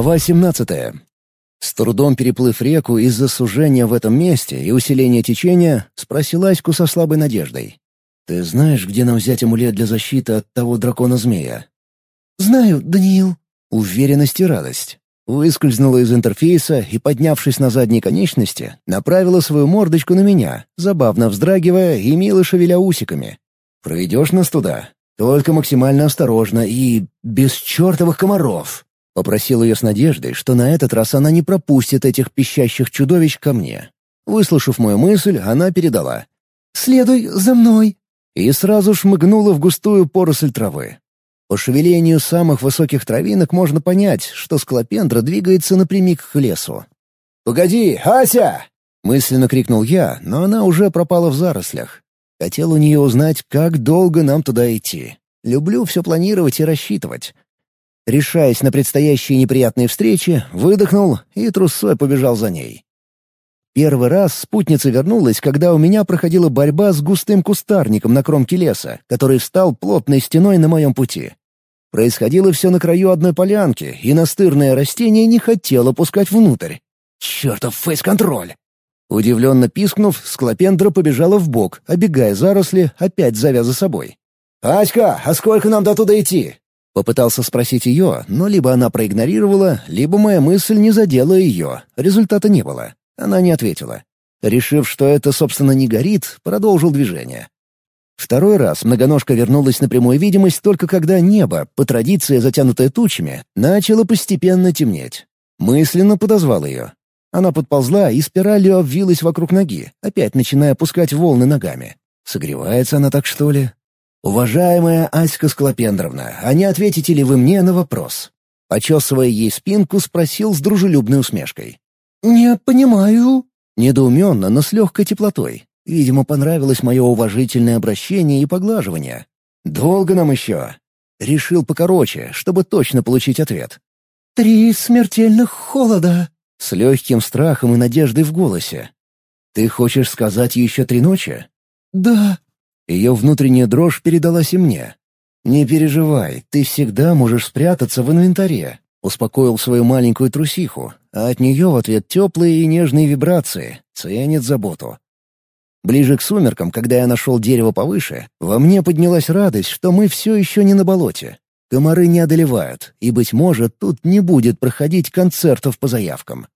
Глава 17. С трудом переплыв реку из-за сужения в этом месте и усиления течения, спросил Аську со слабой надеждой. «Ты знаешь, где нам взять амулет для защиты от того дракона-змея?» «Знаю, Даниил». Уверенность и радость. Выскользнула из интерфейса и, поднявшись на задние конечности, направила свою мордочку на меня, забавно вздрагивая и мило шевеля усиками. «Проведешь нас туда? Только максимально осторожно и без чертовых комаров!» Попросил ее с надеждой, что на этот раз она не пропустит этих пищащих чудовищ ко мне. Выслушав мою мысль, она передала. «Следуй за мной!» И сразу шмыгнула в густую поросль травы. По шевелению самых высоких травинок можно понять, что склопендра двигается напрямик к лесу. «Погоди, Ася!» — мысленно крикнул я, но она уже пропала в зарослях. Хотел у нее узнать, как долго нам туда идти. Люблю все планировать и рассчитывать. Решаясь на предстоящие неприятные встречи, выдохнул и трусой побежал за ней. Первый раз спутница вернулась, когда у меня проходила борьба с густым кустарником на кромке леса, который встал плотной стеной на моем пути. Происходило все на краю одной полянки, и настырное растение не хотело пускать внутрь. Чертов фейс-контроль! Удивленно пискнув, склопендра побежала в бок, обегая заросли, опять зовя за собой. «Аська, а сколько нам до туда идти?» Попытался спросить ее, но либо она проигнорировала, либо моя мысль не задела ее. Результата не было. Она не ответила. Решив, что это, собственно, не горит, продолжил движение. Второй раз многоножка вернулась на прямую видимость только когда небо, по традиции затянутое тучами, начало постепенно темнеть. Мысленно подозвал ее. Она подползла и спиралью обвилась вокруг ноги, опять начиная пускать волны ногами. Согревается она так, что ли? «Уважаемая Аська Склопендровна, а не ответите ли вы мне на вопрос?» Почесывая ей спинку, спросил с дружелюбной усмешкой. «Не понимаю». Недоуменно, но с легкой теплотой. Видимо, понравилось мое уважительное обращение и поглаживание. «Долго нам еще?» Решил покороче, чтобы точно получить ответ. «Три смертельных холода», — с легким страхом и надеждой в голосе. «Ты хочешь сказать еще три ночи?» «Да», ее внутренняя дрожь передалась и мне. «Не переживай, ты всегда можешь спрятаться в инвентаре», — успокоил свою маленькую трусиху, а от нее в ответ теплые и нежные вибрации, ценит заботу. Ближе к сумеркам, когда я нашел дерево повыше, во мне поднялась радость, что мы все еще не на болоте. Комары не одолевают, и, быть может, тут не будет проходить концертов по заявкам.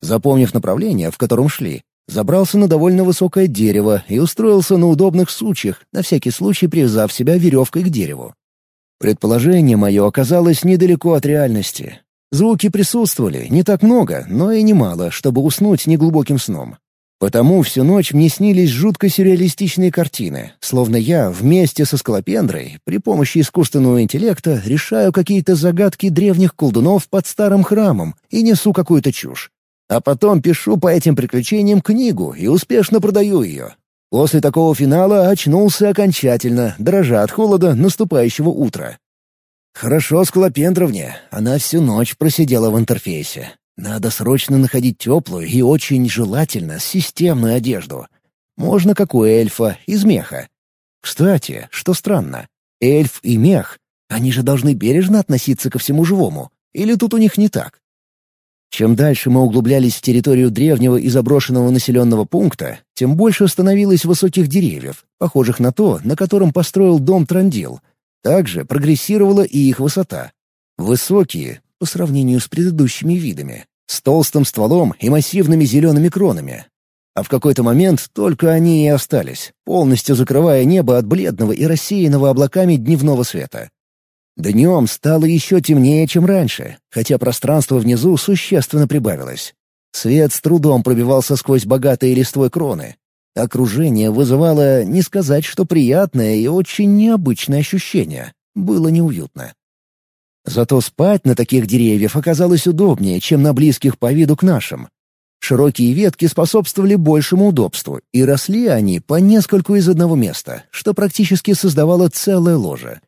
Запомнив направление, в котором шли, Забрался на довольно высокое дерево и устроился на удобных сучьях, на всякий случай привязав себя веревкой к дереву. Предположение мое оказалось недалеко от реальности. Звуки присутствовали, не так много, но и немало, чтобы уснуть неглубоким сном. Потому всю ночь мне снились жутко сюрреалистичные картины, словно я вместе со скалопендрой при помощи искусственного интеллекта решаю какие-то загадки древних колдунов под старым храмом и несу какую-то чушь. А потом пишу по этим приключениям книгу и успешно продаю ее. После такого финала очнулся окончательно, дрожа от холода наступающего утра. Хорошо Скалопендровне, она всю ночь просидела в интерфейсе. Надо срочно находить теплую и очень желательно системную одежду. Можно как у эльфа, из меха. Кстати, что странно, эльф и мех, они же должны бережно относиться ко всему живому. Или тут у них не так? Чем дальше мы углублялись в территорию древнего и заброшенного населенного пункта, тем больше становилось высоких деревьев, похожих на то, на котором построил дом Трандил. Также прогрессировала и их высота. Высокие, по сравнению с предыдущими видами, с толстым стволом и массивными зелеными кронами. А в какой-то момент только они и остались, полностью закрывая небо от бледного и рассеянного облаками дневного света. Днем стало еще темнее, чем раньше, хотя пространство внизу существенно прибавилось. Свет с трудом пробивался сквозь богатые листвой кроны. Окружение вызывало, не сказать, что приятное и очень необычное ощущение. Было неуютно. Зато спать на таких деревьях оказалось удобнее, чем на близких по виду к нашим. Широкие ветки способствовали большему удобству, и росли они по нескольку из одного места, что практически создавало целое ложе.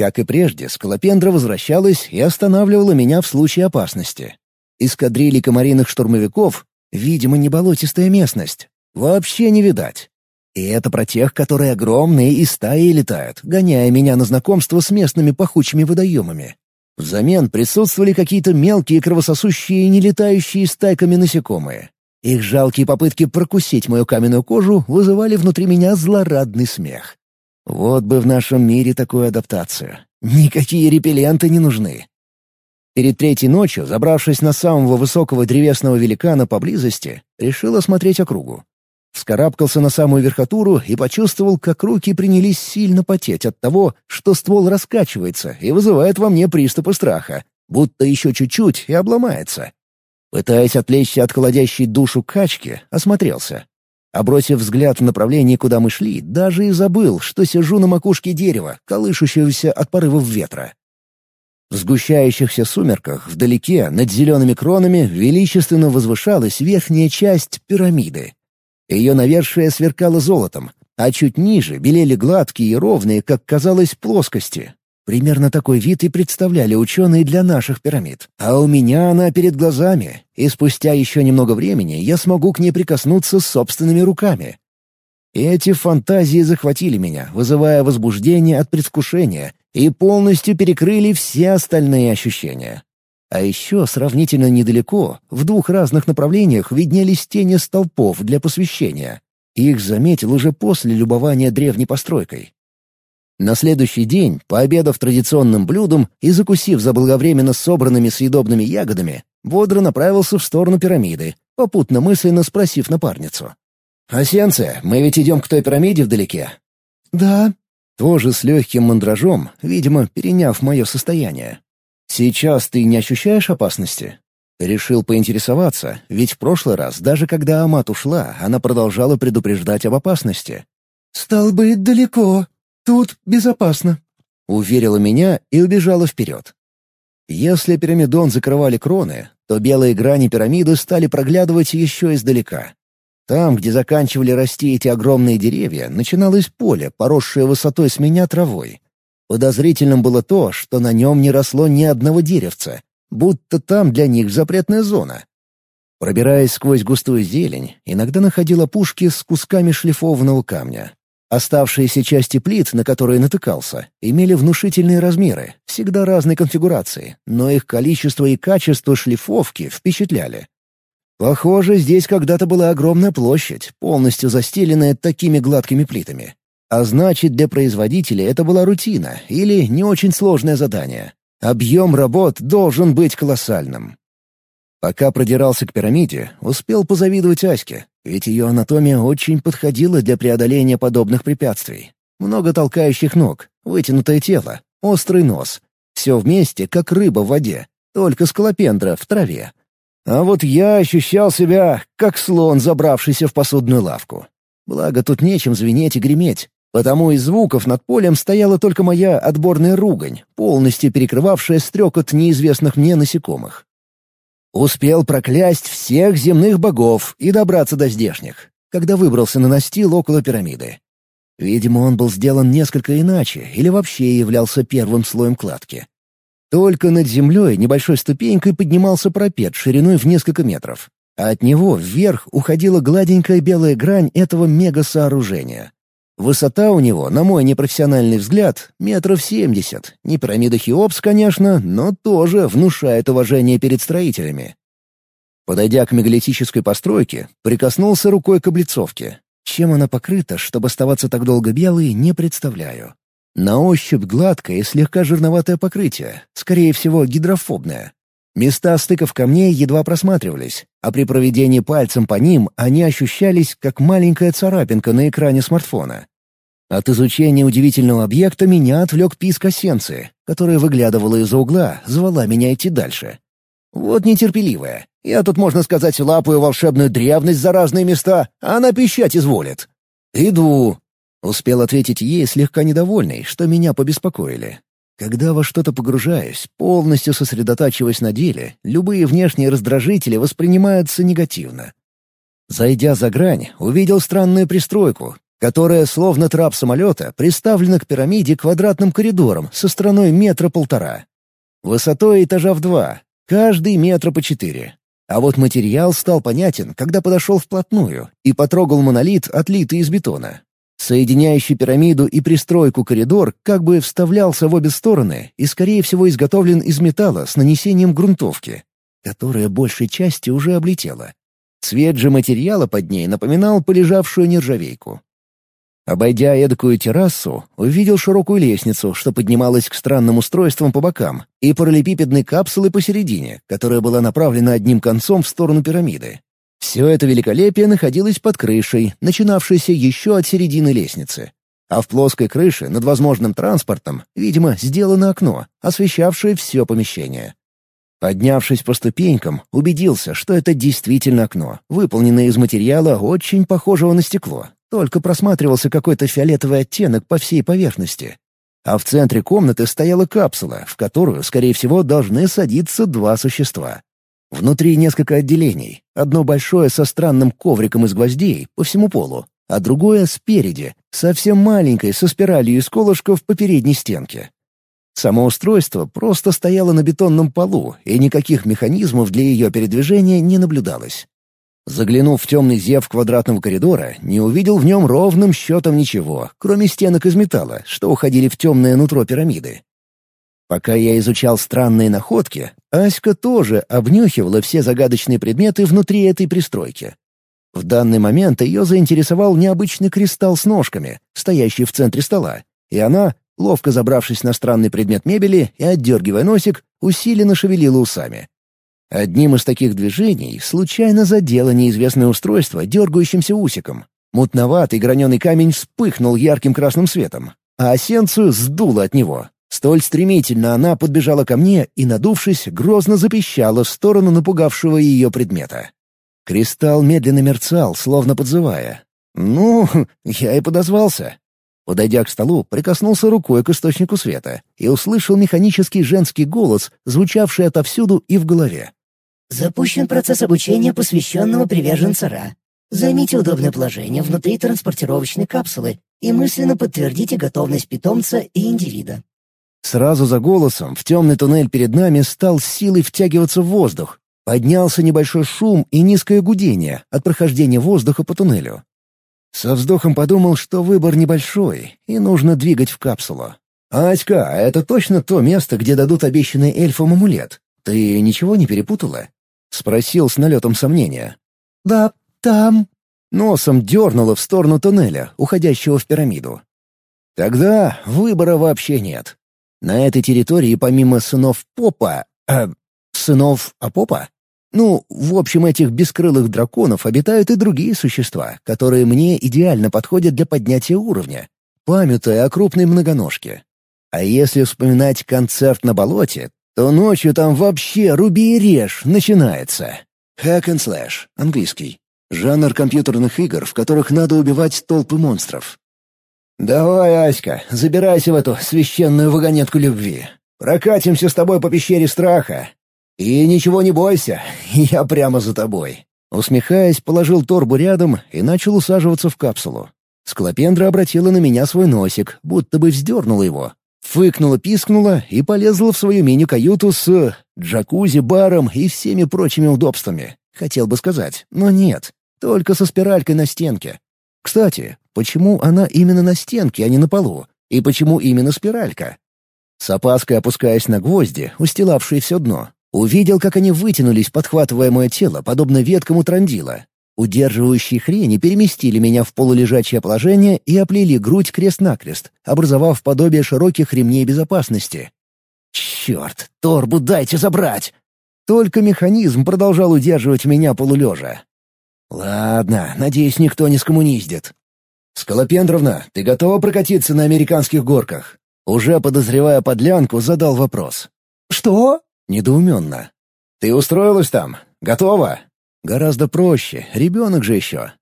Как и прежде, Скалопендра возвращалась и останавливала меня в случае опасности. Эскадрильи комариных штурмовиков, видимо, не болотистая местность, вообще не видать. И это про тех, которые огромные и стаи летают, гоняя меня на знакомство с местными пахучими водоемами. Взамен присутствовали какие-то мелкие кровососущие и нелетающие стайками насекомые. Их жалкие попытки прокусить мою каменную кожу вызывали внутри меня злорадный смех. Вот бы в нашем мире такую адаптацию. Никакие репелленты не нужны. Перед третьей ночью, забравшись на самого высокого древесного великана поблизости, решил осмотреть округу. Вскарабкался на самую верхотуру и почувствовал, как руки принялись сильно потеть от того, что ствол раскачивается и вызывает во мне приступы страха, будто еще чуть-чуть и обломается. Пытаясь отвлечься от холодящей душу качки, осмотрелся. Обросив взгляд в направлении, куда мы шли, даже и забыл, что сижу на макушке дерева, колышущегося от порывов ветра. В сгущающихся сумерках вдалеке, над зелеными кронами, величественно возвышалась верхняя часть пирамиды. Ее навершие сверкало золотом, а чуть ниже белели гладкие и ровные, как казалось, плоскости, Примерно такой вид и представляли ученые для наших пирамид. А у меня она перед глазами, и спустя еще немного времени я смогу к ней прикоснуться собственными руками. Эти фантазии захватили меня, вызывая возбуждение от предвкушения, и полностью перекрыли все остальные ощущения. А еще сравнительно недалеко, в двух разных направлениях виднелись тени столпов для посвящения. Их заметил уже после любования древней постройкой. На следующий день, пообедав традиционным блюдом и закусив заблаговременно собранными съедобными ягодами, бодро направился в сторону пирамиды, попутно мысленно спросив напарницу. «Асенция, мы ведь идем к той пирамиде вдалеке?» «Да». Тоже с легким мандражом, видимо, переняв мое состояние. «Сейчас ты не ощущаешь опасности?» Решил поинтересоваться, ведь в прошлый раз, даже когда Амат ушла, она продолжала предупреждать об опасности. «Стал быть, далеко», «Тут безопасно», — уверила меня и убежала вперед. Если пирамидон закрывали кроны, то белые грани пирамиды стали проглядывать еще издалека. Там, где заканчивали расти эти огромные деревья, начиналось поле, поросшее высотой с меня травой. Подозрительным было то, что на нем не росло ни одного деревца, будто там для них запретная зона. Пробираясь сквозь густую зелень, иногда находила пушки с кусками шлифованного камня. Оставшиеся части плит, на которые натыкался, имели внушительные размеры, всегда разной конфигурации, но их количество и качество шлифовки впечатляли. Похоже, здесь когда-то была огромная площадь, полностью застеленная такими гладкими плитами. А значит, для производителя это была рутина или не очень сложное задание. Объем работ должен быть колоссальным. Пока продирался к пирамиде, успел позавидовать Аське, ведь ее анатомия очень подходила для преодоления подобных препятствий. Много толкающих ног, вытянутое тело, острый нос. Все вместе, как рыба в воде, только скалопендра в траве. А вот я ощущал себя, как слон, забравшийся в посудную лавку. Благо, тут нечем звенеть и греметь, потому из звуков над полем стояла только моя отборная ругань, полностью перекрывавшая стрекот неизвестных мне насекомых. Успел проклясть всех земных богов и добраться до здешних, когда выбрался на настил около пирамиды. Видимо, он был сделан несколько иначе или вообще являлся первым слоем кладки. Только над землей небольшой ступенькой поднимался пропет шириной в несколько метров, а от него вверх уходила гладенькая белая грань этого мега-сооружения. Высота у него, на мой непрофессиональный взгляд, метров семьдесят. Не пирамида Хеопс, конечно, но тоже внушает уважение перед строителями. Подойдя к мегалитической постройке, прикоснулся рукой к облицовке. Чем она покрыта, чтобы оставаться так долго белой, не представляю. На ощупь гладкое и слегка жирноватое покрытие, скорее всего, гидрофобное. Места стыков камней едва просматривались, а при проведении пальцем по ним они ощущались, как маленькая царапинка на экране смартфона. От изучения удивительного объекта меня отвлек писк осенцы, которая выглядывала из-за угла, звала меня идти дальше. Вот нетерпеливая. Я тут, можно сказать, лапаю волшебную древность за разные места, а она пищать изволит. «Иду», — успел ответить ей, слегка недовольный, что меня побеспокоили. Когда во что-то погружаюсь, полностью сосредотачиваясь на деле, любые внешние раздражители воспринимаются негативно. Зайдя за грань, увидел странную пристройку, которая, словно трап самолета, приставлена к пирамиде квадратным коридором со стороной метра полтора. Высотой этажа в два, каждый метра по четыре. А вот материал стал понятен, когда подошел вплотную и потрогал монолит, отлитый из бетона. Соединяющий пирамиду и пристройку коридор как бы вставлялся в обе стороны и, скорее всего, изготовлен из металла с нанесением грунтовки, которая большей части уже облетела. Цвет же материала под ней напоминал полежавшую нержавейку. Обойдя эдакую террасу, увидел широкую лестницу, что поднималась к странным устройствам по бокам, и параллелепипедной капсулы посередине, которая была направлена одним концом в сторону пирамиды. Все это великолепие находилось под крышей, начинавшейся еще от середины лестницы. А в плоской крыше над возможным транспортом, видимо, сделано окно, освещавшее все помещение. Поднявшись по ступенькам, убедился, что это действительно окно, выполненное из материала, очень похожего на стекло, только просматривался какой-то фиолетовый оттенок по всей поверхности. А в центре комнаты стояла капсула, в которую, скорее всего, должны садиться два существа. Внутри несколько отделений. Одно большое со странным ковриком из гвоздей по всему полу, а другое спереди, совсем маленькое, со спиралью из колышков по передней стенке. Само устройство просто стояло на бетонном полу, и никаких механизмов для ее передвижения не наблюдалось. Заглянув в темный зев квадратного коридора, не увидел в нем ровным счетом ничего, кроме стенок из металла, что уходили в темное нутро пирамиды. Пока я изучал странные находки, Аська тоже обнюхивала все загадочные предметы внутри этой пристройки. В данный момент ее заинтересовал необычный кристалл с ножками, стоящий в центре стола, и она, ловко забравшись на странный предмет мебели и отдергивая носик, усиленно шевелила усами. Одним из таких движений случайно задело неизвестное устройство дергающимся усиком. Мутноватый граненый камень вспыхнул ярким красным светом, а осенцию сдуло от него. Столь стремительно она подбежала ко мне и, надувшись, грозно запищала в сторону напугавшего ее предмета. Кристалл медленно мерцал, словно подзывая. «Ну, я и подозвался». Подойдя к столу, прикоснулся рукой к источнику света и услышал механический женский голос, звучавший отовсюду и в голове. «Запущен процесс обучения посвященного приверженца Ра. Займите удобное положение внутри транспортировочной капсулы и мысленно подтвердите готовность питомца и индивида. Сразу за голосом в темный туннель перед нами стал силой втягиваться в воздух. Поднялся небольшой шум и низкое гудение от прохождения воздуха по туннелю. Со вздохом подумал, что выбор небольшой, и нужно двигать в капсулу. «Аська, это точно то место, где дадут обещанный эльфам амулет? Ты ничего не перепутала?» — спросил с налетом сомнения. «Да, там...» Носом дернуло в сторону туннеля, уходящего в пирамиду. «Тогда выбора вообще нет. На этой территории помимо сынов Попа... Э, сынов Апопа? Ну, в общем, этих бескрылых драконов обитают и другие существа, которые мне идеально подходят для поднятия уровня, памятуя о крупной многоножке. А если вспоминать концерт на болоте, то ночью там вообще руби и режь начинается. Hack and slash, английский. Жанр компьютерных игр, в которых надо убивать толпы монстров. «Давай, Аська, забирайся в эту священную вагонетку любви. Прокатимся с тобой по пещере страха. И ничего не бойся, я прямо за тобой». Усмехаясь, положил торбу рядом и начал усаживаться в капсулу. Склопендра обратила на меня свой носик, будто бы вздернула его. Фыкнула, пискнула и полезла в свою мини-каюту с джакузи, баром и всеми прочими удобствами. Хотел бы сказать, но нет, только со спиралькой на стенке. Кстати, почему она именно на стенке, а не на полу? И почему именно спиралька? С опаской опускаясь на гвозди, устилавшие все дно, увидел, как они вытянулись, подхватывая мое тело, подобно веткам у трандила. Удерживающие хрени переместили меня в полулежачее положение и оплели грудь крест-накрест, образовав подобие широких ремней безопасности. «Черт, торбу дайте забрать!» Только механизм продолжал удерживать меня полулежа. «Ладно, надеюсь, никто не скоммуниздит». «Скалопендровна, ты готова прокатиться на американских горках?» Уже подозревая подлянку, задал вопрос. «Что?» Недоуменно. «Ты устроилась там? Готова?» «Гораздо проще, ребенок же еще».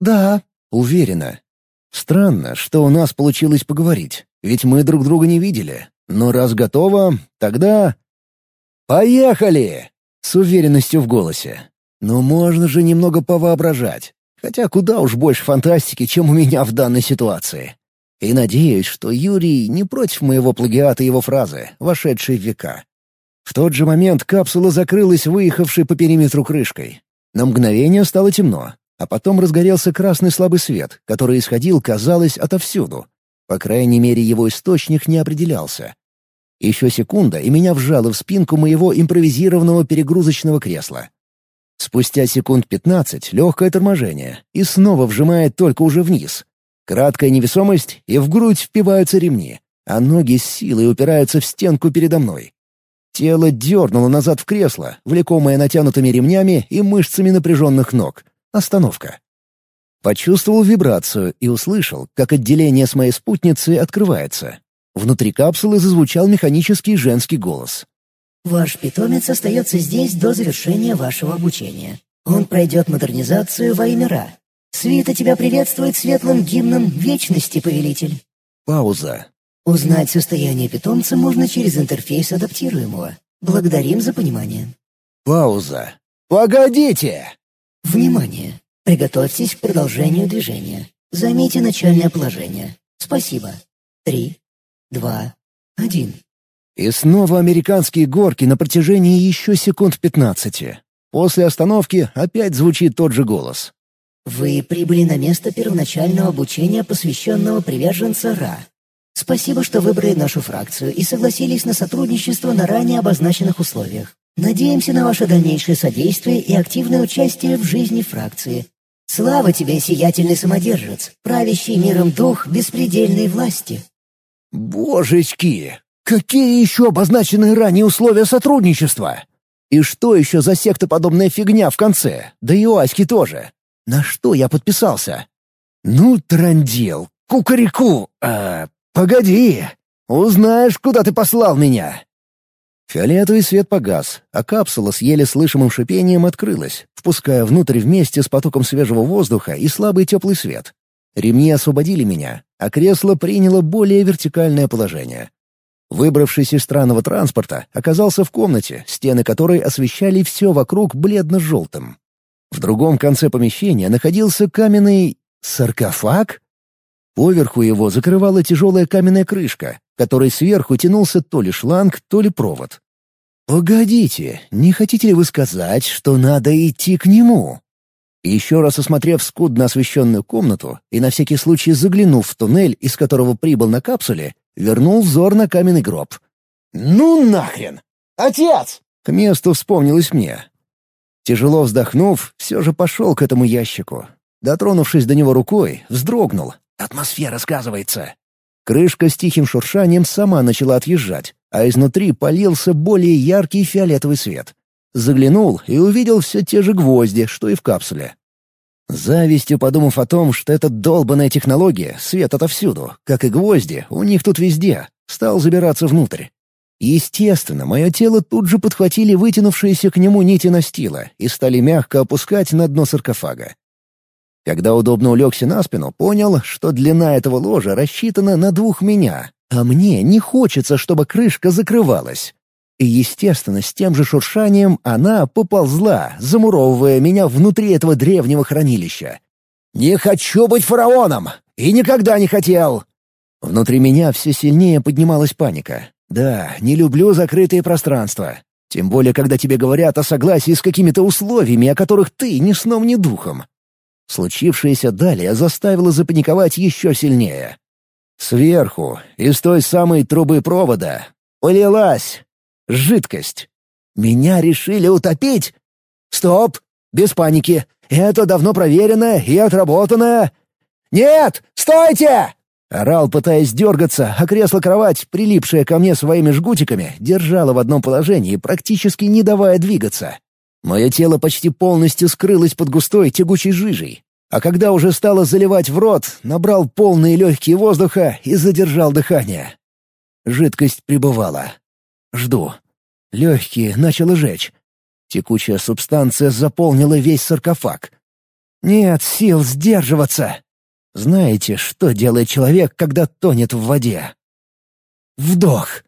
«Да». «Уверена». «Странно, что у нас получилось поговорить, ведь мы друг друга не видели. Но раз готова, тогда...» «Поехали!» — с уверенностью в голосе. Но можно же немного повоображать. Хотя куда уж больше фантастики, чем у меня в данной ситуации. И надеюсь, что Юрий не против моего плагиата его фразы, вошедшей в века. В тот же момент капсула закрылась выехавшей по периметру крышкой. На мгновение стало темно. а потом разгорелся красный слабый свет, который исходил, казалось, отовсюду. По крайней мере, его источник не определялся. Еще секунда, и меня вжало в спинку моего импровизированного перегрузочного кресла. Спустя секунд пятнадцать легкое торможение, и снова вжимает только уже вниз. Краткая невесомость, и в грудь впиваются ремни, а ноги с силой упираются в стенку передо мной. Тело дернуло назад в кресло, влекомое натянутыми ремнями и мышцами напряженных ног. Остановка. Почувствовал вибрацию и услышал, как отделение с моей спутницей открывается. Внутри капсулы зазвучал механический женский голос. Ваш питомец остается здесь до завершения вашего обучения. Он пройдет модернизацию во имя. Свита тебя приветствует светлым гимном вечности, повелитель. Пауза. Узнать состояние питомца можно через интерфейс адаптируемого. Благодарим за понимание. Пауза. «Погодите!» Внимание! Приготовьтесь к продолжению движения. Займите начальное положение. Спасибо. Три, два, один. И снова американские горки на протяжении еще секунд пятнадцати. После остановки опять звучит тот же голос. Вы прибыли на место первоначального обучения, посвященного приверженца Ра. Спасибо, что выбрали нашу фракцию и согласились на сотрудничество на ранее обозначенных условиях. Надеемся на ваше дальнейшее содействие и активное участие в жизни фракции. Слава тебе, сиятельный самодержец, правящий миром дух беспредельной власти. Божечки! Какие еще обозначены ранее условия сотрудничества? И что еще за сектоподобная фигня в конце? Да и Оськи тоже. На что я подписался? Ну, трандел, кукареку, а, погоди, узнаешь, куда ты послал меня. Фиолетовый свет погас, а капсула с еле слышимым шипением открылась, впуская внутрь вместе с потоком свежего воздуха и слабый теплый свет. Ремни освободили меня, а кресло приняло более вертикальное положение. Выбравшись из странного транспорта, оказался в комнате, стены которой освещали все вокруг бледно-желтым. В другом конце помещения находился каменный... саркофаг? Поверху его закрывала тяжелая каменная крышка, которой сверху тянулся то ли шланг, то ли провод. «Погодите, не хотите ли вы сказать, что надо идти к нему?» Еще раз осмотрев скудно освещенную комнату и на всякий случай заглянув в туннель, из которого прибыл на капсуле, вернул взор на каменный гроб. «Ну нахрен! Отец!» К месту вспомнилось мне. Тяжело вздохнув, все же пошел к этому ящику. Дотронувшись до него рукой, вздрогнул. Атмосфера сказывается. Крышка с тихим шуршанием сама начала отъезжать, а изнутри полился более яркий фиолетовый свет. Заглянул и увидел все те же гвозди, что и в капсуле. Завистью подумав о том, что эта долбанная технология, свет отовсюду, как и гвозди, у них тут везде, стал забираться внутрь. Естественно, мое тело тут же подхватили вытянувшиеся к нему нити настила и стали мягко опускать на дно саркофага. Когда удобно улегся на спину, понял, что длина этого ложа рассчитана на двух меня, а мне не хочется, чтобы крышка закрывалась. И, естественно, с тем же шуршанием она поползла, замуровывая меня внутри этого древнего хранилища. «Не хочу быть фараоном! И никогда не хотел!» Внутри меня все сильнее поднималась паника. «Да, не люблю закрытые пространства. Тем более, когда тебе говорят о согласии с какими-то условиями, о которых ты ни сном, ни духом. Случившееся далее заставило запаниковать еще сильнее. Сверху, из той самой трубы провода, полилась жидкость. Меня решили утопить? Стоп! Без паники. Это давно проверено и отработано. «Нет! Стойте!» Орал, пытаясь дергаться, а кресло-кровать, прилипшее ко мне своими жгутиками, держало в одном положении, практически не давая двигаться. Мое тело почти полностью скрылось под густой тягучей жижей. А когда уже стало заливать в рот, набрал полные легкие воздуха и задержал дыхание. Жидкость прибывала. Жду. Легкие начало жечь. Текучая субстанция заполнила весь саркофаг. Нет сил сдерживаться. Знаете, что делает человек, когда тонет в воде? Вдох.